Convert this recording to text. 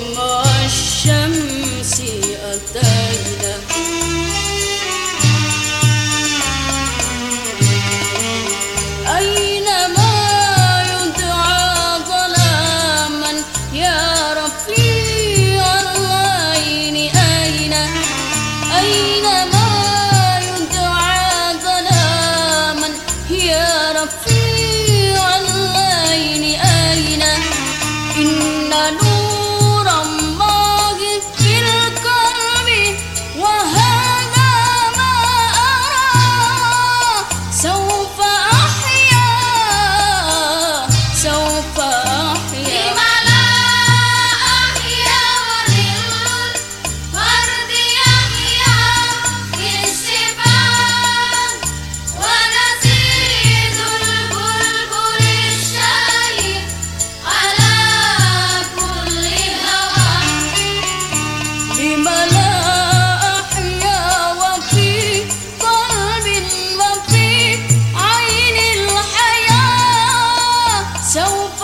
Allah 小屋